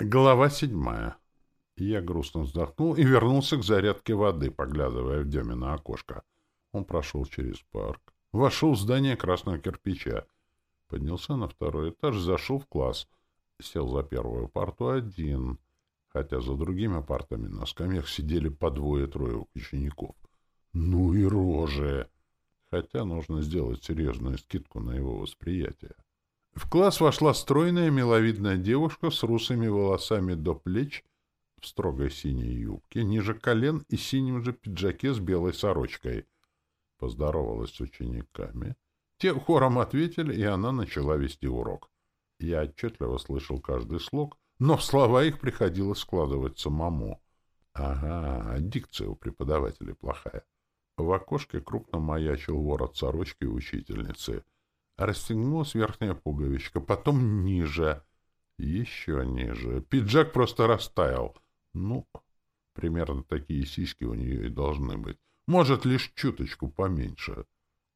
Глава седьмая. Я грустно вздохнул и вернулся к зарядке воды, поглядывая в Демина окошко. Он прошел через парк, вошел в здание красного кирпича, поднялся на второй этаж, зашел в класс, сел за первую парту один, хотя за другими партами на скамьях сидели по двое-трое учеников. Ну и рожи! Хотя нужно сделать серьезную скидку на его восприятие. В класс вошла стройная миловидная девушка с русыми волосами до плеч, в строгой синей юбке, ниже колен и синем же пиджаке с белой сорочкой. Поздоровалась с учениками. Те хором ответили, и она начала вести урок. Я отчетливо слышал каждый слог, но слова их приходилось складывать самому. Ага, дикция у преподавателей плохая. В окошке крупно маячил ворот сорочки учительницы — Расстегнулась верхняя пуговичка, потом ниже, еще ниже. Пиджак просто растаял. Ну, примерно такие сиськи у нее и должны быть. Может, лишь чуточку поменьше.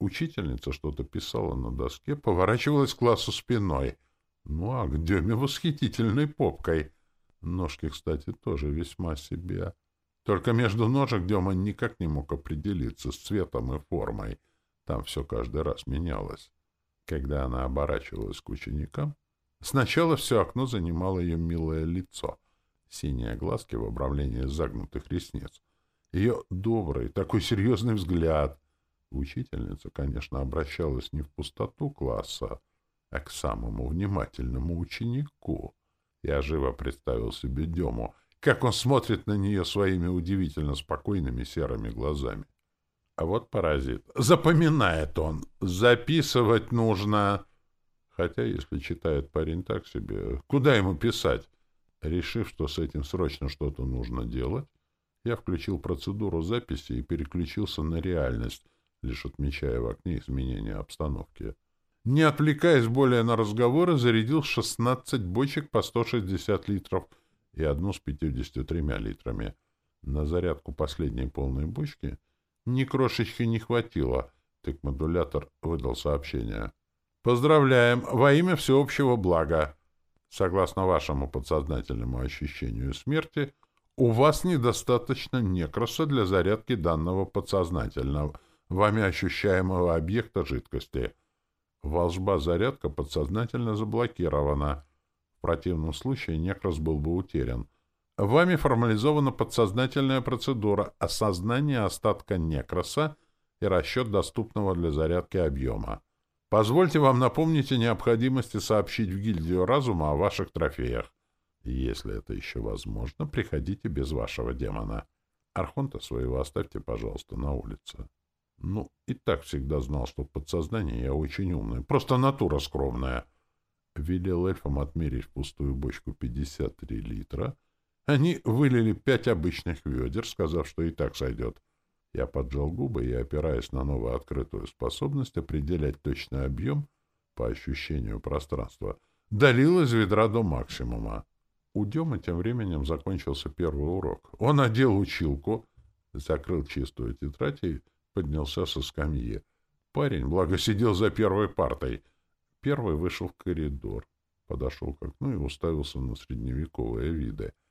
Учительница что-то писала на доске, поворачивалась к классу спиной. Ну, а к Деме восхитительной попкой. Ножки, кстати, тоже весьма себе. Только между ножек Дема никак не мог определиться с цветом и формой. Там все каждый раз менялось. Когда она оборачивалась к ученикам, сначала все окно занимало ее милое лицо, синие глазки в обрамлении загнутых ресниц, ее добрый, такой серьезный взгляд. Учительница, конечно, обращалась не в пустоту класса, а к самому внимательному ученику. Я живо представил себе Дему, как он смотрит на нее своими удивительно спокойными серыми глазами. А вот паразит. Запоминает он. Записывать нужно. Хотя, если читает парень так себе, куда ему писать? Решив, что с этим срочно что-то нужно делать, я включил процедуру записи и переключился на реальность, лишь отмечая в окне изменения обстановки. Не отвлекаясь более на разговоры, зарядил 16 бочек по 160 литров и одну с 53 литрами. На зарядку последней полной бочки — ни крошечки не хватило. Тык-модулятор выдал сообщение. Поздравляем! Во имя всеобщего блага! Согласно вашему подсознательному ощущению смерти, у вас недостаточно некроса для зарядки данного подсознательного, вами ощущаемого объекта жидкости. Волжба-зарядка подсознательно заблокирована. В противном случае некрос был бы утерян. Вами формализована подсознательная процедура осознания остатка некроса и расчет доступного для зарядки объема. Позвольте вам напомнить о необходимости сообщить в гильдию разума о ваших трофеях. Если это еще возможно, приходите без вашего демона. Архонта своего оставьте, пожалуйста, на улице. Ну, и так всегда знал, что в подсознании я очень умный. Просто натура скромная. Велел эльфам отмерить пустую бочку 53 литра — они вылили пять обычных ведер, сказав, что и так сойдет. Я поджал губы и, опираясь на новую открытую способность определять точный объем по ощущению пространства, долил из ведра до максимума. У Демы тем временем закончился первый урок. Он одел училку, закрыл чистую тетрадь и поднялся со скамьи. Парень, благо, сидел за первой партой. Первый вышел в коридор, подошел к окну и уставился на средневековые виды —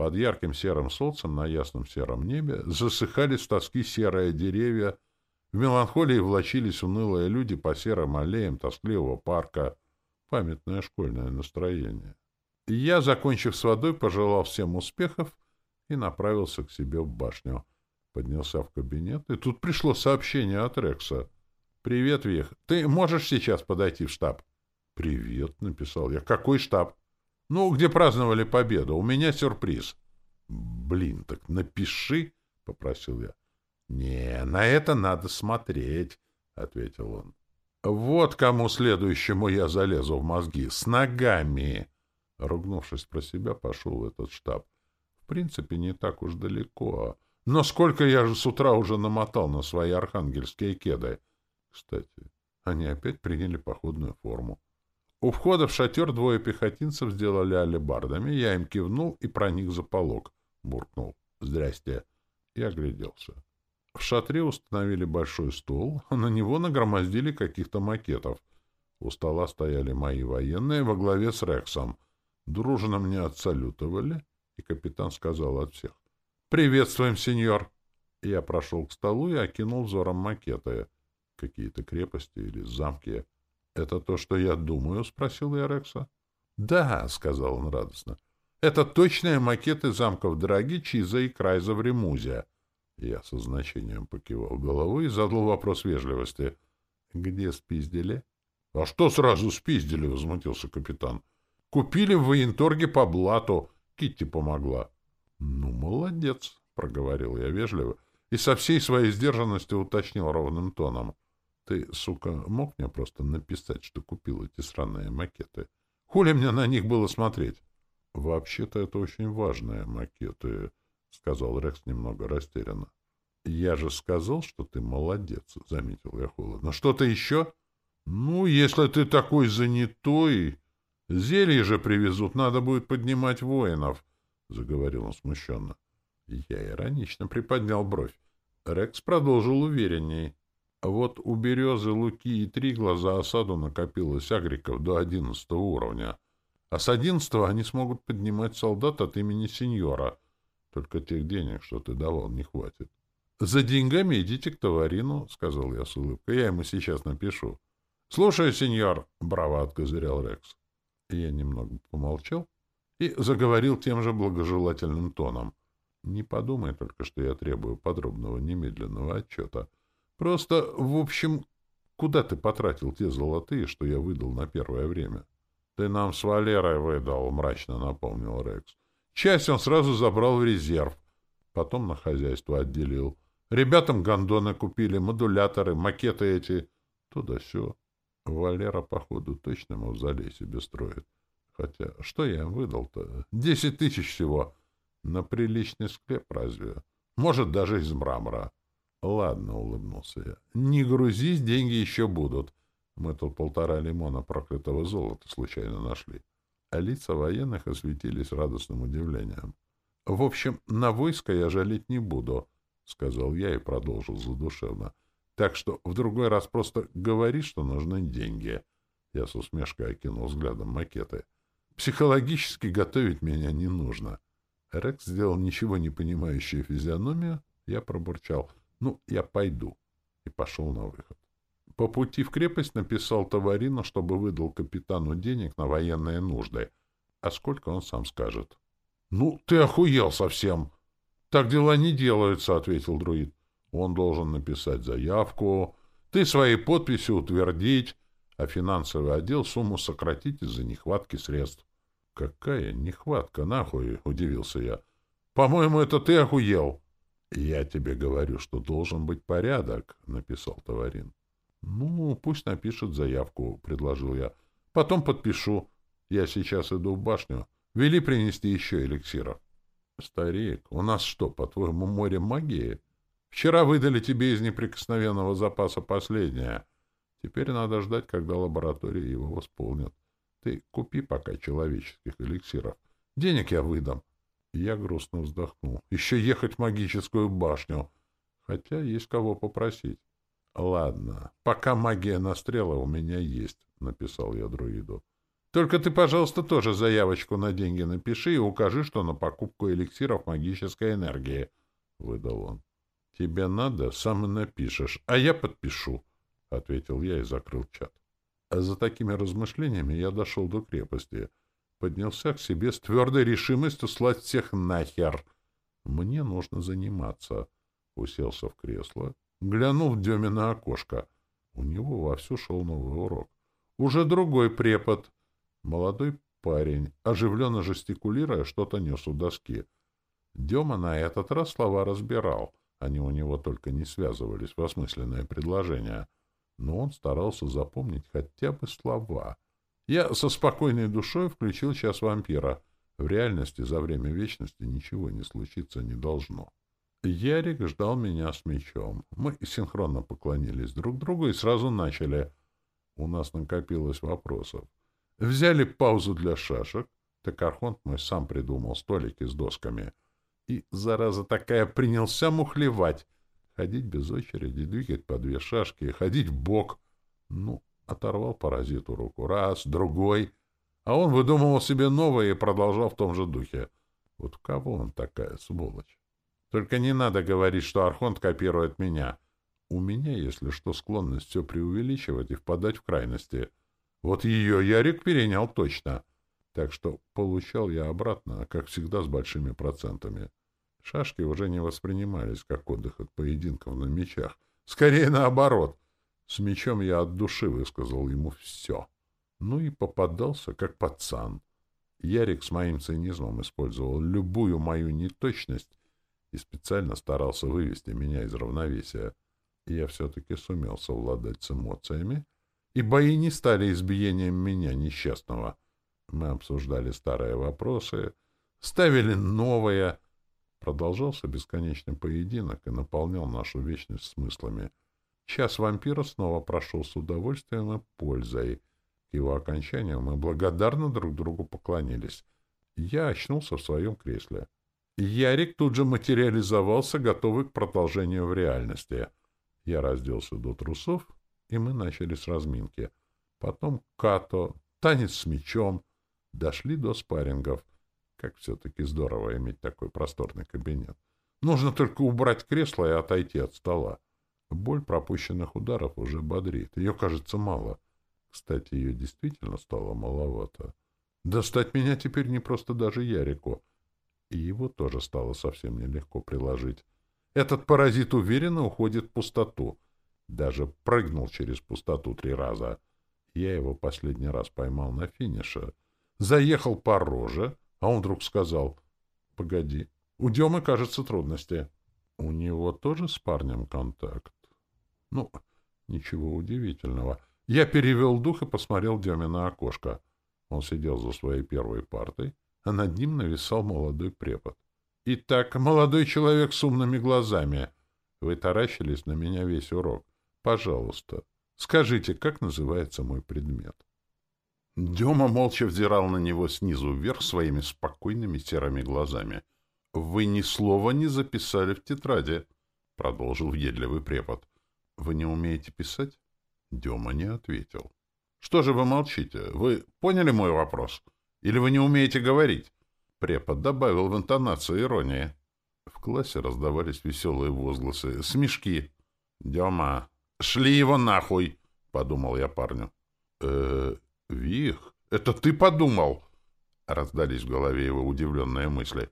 под ярким серым солнцем на ясном сером небе засыхали с тоски серые деревья, в меланхолии влачились унылые люди по серым аллеям тоскливого парка. Памятное школьное настроение. Я, закончив с водой, пожелал всем успехов и направился к себе в башню. Поднялся в кабинет, и тут пришло сообщение от Рекса. «Привет, Вих. Ты можешь сейчас подойти в штаб?» «Привет», — написал я. «Какой штаб?» Ну, где праздновали победу. У меня сюрприз. Блин, так напиши, — попросил я. Не, на это надо смотреть, — ответил он. Вот кому следующему я залезу в мозги. С ногами. Ругнувшись про себя, пошел в этот штаб. В принципе, не так уж далеко. Но сколько я же с утра уже намотал на свои архангельские кеды. Кстати, они опять приняли походную форму. У входа в шатер двое пехотинцев сделали алебардами. Я им кивнул и проник за полог. Буркнул. «Здрасте». И огляделся. В шатре установили большой стол, а на него нагромоздили каких-то макетов. У стола стояли мои военные во главе с Рексом. Дружно мне отсалютовали, и капитан сказал от всех. «Приветствуем, сеньор!» Я прошел к столу и окинул взором макеты. Какие-то крепости или замки. «Это то, что я думаю?» — спросил я Рекса. «Да», — сказал он радостно. «Это точные макеты замков Драги, Чиза и Крайза в Ремузе». Я со значением покивал головой и задал вопрос вежливости. «Где спиздили?» «А что сразу спиздили?» — возмутился капитан. «Купили в военторге по блату. Китти помогла». «Ну, молодец», — проговорил я вежливо и со всей своей сдержанностью уточнил ровным тоном. «Ты, сука, мог мне просто написать, что купил эти сраные макеты? Хули мне на них было смотреть?» «Вообще-то это очень важные макеты», — сказал Рекс немного растерянно. — Я же сказал, что ты молодец, — заметил я холодно. — Что-то еще? — Ну, если ты такой занятой... Зелье же привезут, надо будет поднимать воинов, — заговорил он смущенно. Я иронично приподнял бровь. Рекс продолжил уверенней. Вот у березы, луки и три глаза осаду накопилось агриков до одиннадцатого уровня. А с одиннадцатого они смогут поднимать солдат от имени сеньора — только тех денег, что ты давал, не хватит. — За деньгами идите к товарину, — сказал я с улыбкой. — Я ему сейчас напишу. — Слушаю, сеньор, — браво откозырял Рекс. Я немного помолчал и заговорил тем же благожелательным тоном. Не подумай только, что я требую подробного немедленного отчета. Просто, в общем, куда ты потратил те золотые, что я выдал на первое время? — Ты нам с Валерой выдал, — мрачно напомнил Рекс. Часть он сразу забрал в резерв. Потом на хозяйство отделил. Ребятам гондоны купили, модуляторы, макеты эти. Туда-сё. Валера, походу, точно мавзолей себе строит. Хотя, что я им выдал-то? Десять тысяч всего. На приличный склеп разве? Может, даже из мрамора. Ладно, улыбнулся я. Не грузись, деньги еще будут. Мы тут полтора лимона прокрытого золота случайно нашли а лица военных осветились радостным удивлением. — В общем, на войско я жалеть не буду, — сказал я и продолжил задушевно. — Так что в другой раз просто говори, что нужны деньги. Я с усмешкой окинул взглядом макеты. — Психологически готовить меня не нужно. Рекс сделал ничего не понимающую физиономию. Я пробурчал. — Ну, я пойду. И пошел на выход. По пути в крепость написал товарину, чтобы выдал капитану денег на военные нужды. А сколько он сам скажет. — Ну, ты охуел совсем! — Так дела не делаются, — ответил друид. — Он должен написать заявку, ты своей подписью утвердить, а финансовый отдел сумму сократить из-за нехватки средств. — Какая нехватка, нахуй? — удивился я. — По-моему, это ты охуел. — Я тебе говорю, что должен быть порядок, — написал товарин. — Ну, пусть напишет заявку, — предложил я. — Потом подпишу. Я сейчас иду в башню. Вели принести еще эликсиров. — Старик, у нас что, по-твоему, море магии? Вчера выдали тебе из неприкосновенного запаса последнее. Теперь надо ждать, когда лаборатория его восполнит. Ты купи пока человеческих эликсиров. Денег я выдам. Я грустно вздохнул. Еще ехать в магическую башню. Хотя есть кого попросить. — Ладно, пока магия настрела у меня есть, — написал я друиду. — Только ты, пожалуйста, тоже заявочку на деньги напиши и укажи, что на покупку эликсиров магической энергии, — выдал он. — Тебе надо, сам и напишешь, а я подпишу, — ответил я и закрыл чат. А за такими размышлениями я дошел до крепости, поднялся к себе с твердой решимостью слать всех нахер. Мне нужно заниматься. Уселся в кресло Глянул в Демина окошко. У него вовсю шел новый урок. Уже другой препод. Молодой парень, оживленно жестикулируя, что-то нес у доски. Дема на этот раз слова разбирал. Они у него только не связывались в осмысленное предложение. Но он старался запомнить хотя бы слова. Я со спокойной душой включил час вампира. В реальности за время вечности ничего не случиться не должно. Ярик ждал меня с мечом. Мы синхронно поклонились друг другу и сразу начали. У нас накопилось вопросов. Взяли паузу для шашек. Так Архонт мой сам придумал столики с досками. И, зараза такая, принялся мухлевать. Ходить без очереди, двигать по две шашки, ходить в бок. Ну, оторвал паразиту руку. Раз, другой. А он выдумывал себе новое и продолжал в том же духе. Вот кого он такая сволочь? Только не надо говорить, что Архонт копирует меня. У меня, если что, склонность все преувеличивать и впадать в крайности. Вот ее Ярик перенял точно. Так что получал я обратно, как всегда, с большими процентами. Шашки уже не воспринимались как отдых от поединков на мечах. Скорее наоборот. С мечом я от души высказал ему все. Ну и попадался, как пацан. Ярик с моим цинизмом использовал любую мою неточность и специально старался вывести меня из равновесия. И я все-таки сумел совладать с эмоциями, и бои не стали избиением меня, несчастного. Мы обсуждали старые вопросы, ставили новые. Продолжался бесконечный поединок и наполнял нашу вечность смыслами. Час вампира снова прошел с удовольствием и пользой. К его окончанию мы благодарно друг другу поклонились. Я очнулся в своем кресле. Ярик тут же материализовался, готовый к продолжению в реальности. Я разделся до трусов, и мы начали с разминки. Потом като, танец с мечом. Дошли до спаррингов. Как все-таки здорово иметь такой просторный кабинет. Нужно только убрать кресло и отойти от стола. Боль пропущенных ударов уже бодрит. Ее, кажется, мало. Кстати, ее действительно стало маловато. Достать меня теперь не просто даже Ярику. И его тоже стало совсем нелегко приложить. Этот паразит уверенно уходит в пустоту. Даже прыгнул через пустоту три раза. Я его последний раз поймал на финише. Заехал по роже, а он вдруг сказал, «Погоди, у Демы, кажется, трудности». У него тоже с парнем контакт? Ну, ничего удивительного. Я перевел дух и посмотрел Деме на окошко. Он сидел за своей первой партой, а над ним нависал молодой препод. Итак, молодой человек с умными глазами. Вы таращились на меня весь урок. Пожалуйста, скажите, как называется мой предмет? Дема молча взирал на него снизу вверх своими спокойными серыми глазами. — Вы ни слова не записали в тетради, — продолжил въедливый препод. — Вы не умеете писать? Дема не ответил. — Что же вы молчите? Вы поняли мой вопрос? Или вы не умеете говорить? Препод добавил в интонацию иронии. В классе раздавались веселые возгласы, смешки. «Дема, шли его нахуй!» — подумал я парню. э Вих, это ты подумал?» — раздались в голове его удивленные мысли.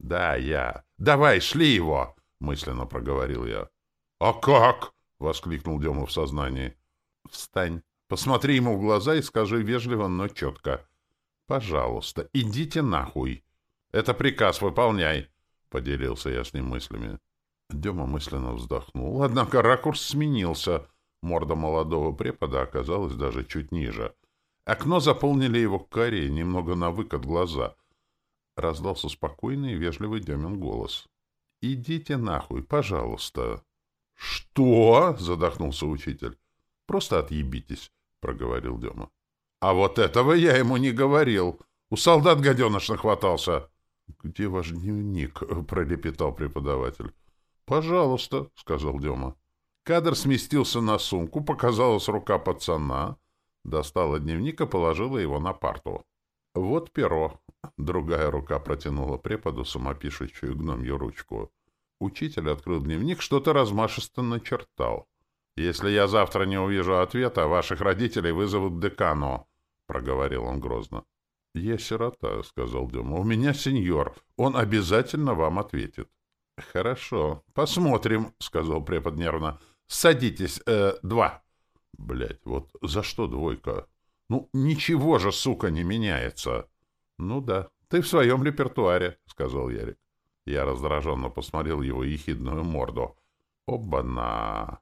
«Да, я. Давай, шли его!» — мысленно проговорил я. «А как?» — воскликнул Дема в сознании. «Встань, посмотри ему в глаза и скажи вежливо, но четко. Пожалуйста, идите нахуй!» Это приказ, выполняй, — поделился я с ним мыслями. Дема мысленно вздохнул, однако ракурс сменился. Морда молодого препода оказалась даже чуть ниже. Окно заполнили его карие, немного на выкат глаза. Раздался спокойный и вежливый Демин голос. — Идите нахуй, пожалуйста. — Что? — задохнулся учитель. — Просто отъебитесь, — проговорил Дема. — А вот этого я ему не говорил. У солдат гаденыш нахватался. — Где ваш дневник? — пролепетал преподаватель. — Пожалуйста, — сказал Дема. Кадр сместился на сумку, показалась рука пацана, достала дневник и положила его на парту. — Вот перо. Другая рука протянула преподу самопишущую гномью ручку. Учитель открыл дневник, что-то размашисто начертал. — Если я завтра не увижу ответа, ваших родителей вызовут декану, — проговорил он грозно. — Я сирота, — сказал Дема. — У меня сеньор. Он обязательно вам ответит. — Хорошо. Посмотрим, — сказал препод нервно. — Садитесь. Э, два. — Блядь, вот за что двойка? Ну, ничего же, сука, не меняется. — Ну да, ты в своем репертуаре, — сказал Ярик. Я раздраженно посмотрел его ехидную морду. — Оба-на!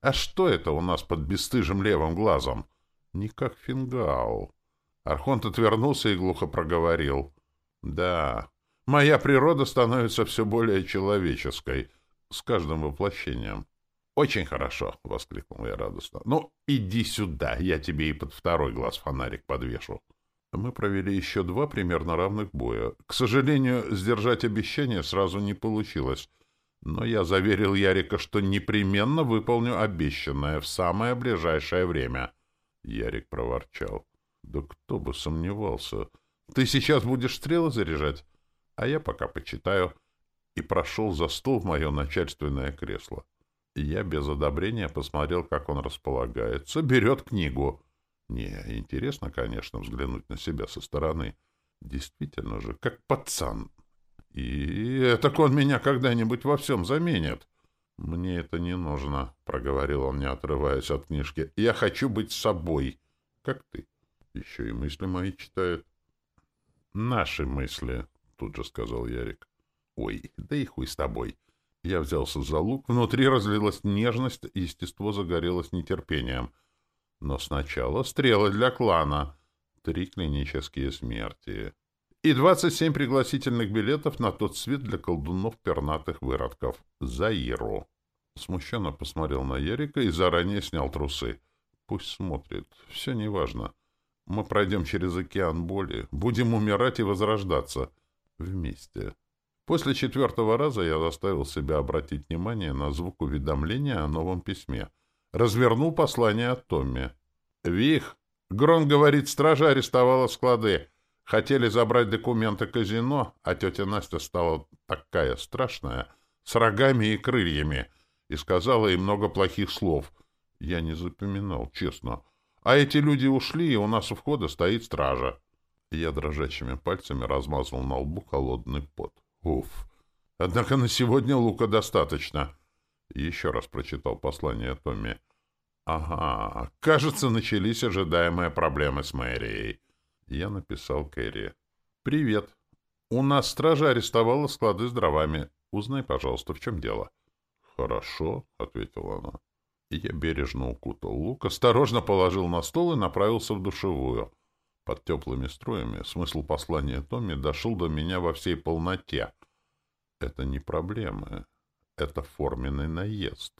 А что это у нас под бесстыжим левым глазом? Не как фингал. Архонт отвернулся и глухо проговорил. «Да, моя природа становится все более человеческой с каждым воплощением». «Очень хорошо!» — воскликнул я радостно. «Ну, иди сюда, я тебе и под второй глаз фонарик подвешу». Мы провели еще два примерно равных боя. К сожалению, сдержать обещание сразу не получилось. Но я заверил Ярика, что непременно выполню обещанное в самое ближайшее время. Ярик проворчал. Да кто бы сомневался. Ты сейчас будешь стрелы заряжать, а я пока почитаю. И прошел за стол в мое начальственное кресло. Я без одобрения посмотрел, как он располагается, берет книгу. Не, интересно, конечно, взглянуть на себя со стороны. Действительно же, как пацан. И это он меня когда-нибудь во всем заменит. Мне это не нужно, — проговорил он, не отрываясь от книжки. Я хочу быть собой, как ты. Еще и мысли мои читает. Наши мысли, — тут же сказал Ярик. Ой, да и хуй с тобой. Я взялся за лук, внутри разлилась нежность, естество загорелось нетерпением. Но сначала стрелы для клана. Три клинические смерти и 27 пригласительных билетов на тот свет для колдунов-пернатых выродков. Заиру. Смущенно посмотрел на Ярика и заранее снял трусы. Пусть смотрит. Все неважно. Мы пройдем через океан боли, будем умирать и возрождаться. Вместе. После четвертого раза я заставил себя обратить внимание на звук уведомления о новом письме. Развернул послание от Томми. «Вих! Грон говорит, стража арестовала склады. Хотели забрать документы казино, а тетя Настя стала такая страшная, с рогами и крыльями, и сказала ей много плохих слов. Я не запоминал, честно. А эти люди ушли, и у нас у входа стоит стража. Я дрожащими пальцами размазал на лбу холодный пот. Уф! Однако на сегодня лука достаточно. Еще раз прочитал послание Томми. Ага, кажется, начались ожидаемые проблемы с мэрией. Я написал Кэрри. «Привет. У нас стража арестовала склады с дровами. Узнай, пожалуйста, в чем дело». «Хорошо», — ответила она. Я бережно укутал лук, осторожно положил на стол и направился в душевую. Под теплыми струями смысл послания Томми дошел до меня во всей полноте. Это не проблемы. Это форменный наезд.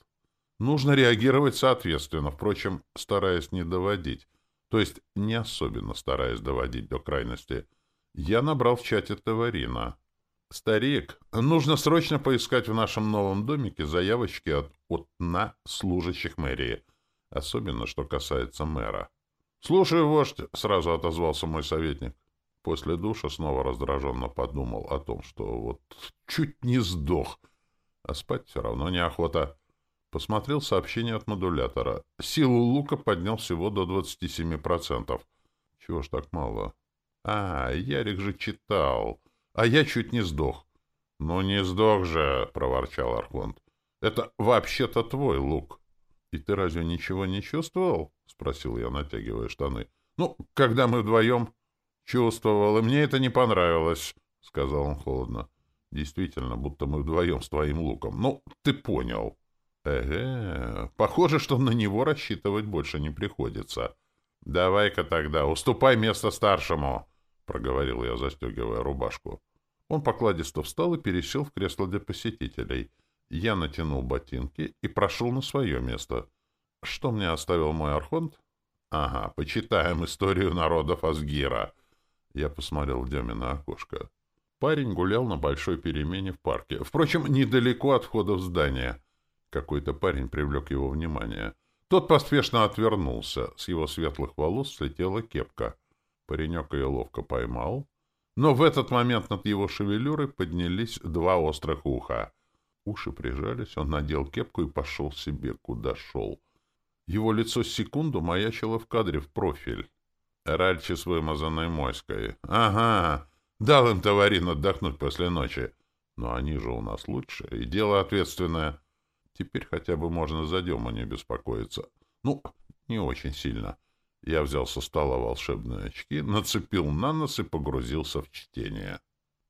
Нужно реагировать соответственно, впрочем, стараясь не доводить то есть не особенно стараясь доводить до крайности, я набрал в чате Таварина. «Старик, нужно срочно поискать в нашем новом домике заявочки от, от на служащих мэрии, особенно что касается мэра». «Слушаю, вождь», — сразу отозвался мой советник. После душа снова раздраженно подумал о том, что вот чуть не сдох, а спать все равно неохота. Посмотрел сообщение от модулятора. Силу лука поднял всего до 27%. Чего ж так мало? А, Ярик же читал. А я чуть не сдох. Ну не сдох же, проворчал Архонт. Это вообще-то твой лук. И ты разве ничего не чувствовал? Спросил я, натягивая штаны. Ну, когда мы вдвоем... Чувствовал, и мне это не понравилось, сказал он холодно. Действительно, будто мы вдвоем с твоим луком. Ну, ты понял. Эге, похоже, что на него рассчитывать больше не приходится. Давай-ка тогда, уступай место старшему, проговорил я, застегивая рубашку. Он покладисто встал и пересел в кресло для посетителей. Я натянул ботинки и прошел на свое место. Что мне оставил мой архонт? Ага, почитаем историю народов Асгира. Я посмотрел в Деме на окошко. Парень гулял на большой перемене в парке. Впрочем, недалеко от входа в здание. Какой-то парень привлек его внимание. Тот поспешно отвернулся. С его светлых волос слетела кепка. Паренек ее ловко поймал. Но в этот момент над его шевелюрой поднялись два острых уха. Уши прижались, он надел кепку и пошел себе, куда шел. Его лицо секунду маячило в кадре в профиль. Ральчи с вымазанной моськой. Ага, дал им товарин отдохнуть после ночи. Но они же у нас лучше, и дело ответственное. Теперь хотя бы можно за Дему не беспокоиться. Ну, не очень сильно. Я взял со стола волшебные очки, нацепил на нос и погрузился в чтение.